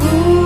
Ooh.